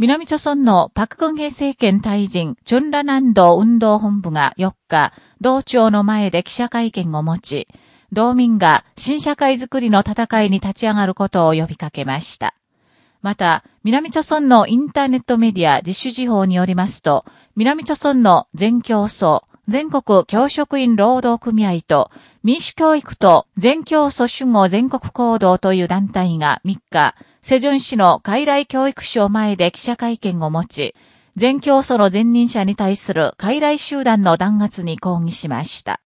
南朝村のパククンヘ政権退陣、チュンラ南道運動本部が4日、道庁の前で記者会見を持ち、道民が新社会づくりの戦いに立ち上がることを呼びかけました。また、南朝村のインターネットメディア自主事報によりますと、南朝村の全競争、全国教職員労働組合と民主教育と全競争主語全国行動という団体が3日、セジョン市の傀儡教育省前で記者会見を持ち、全教祖の前任者に対する傀儡集団の弾圧に抗議しました。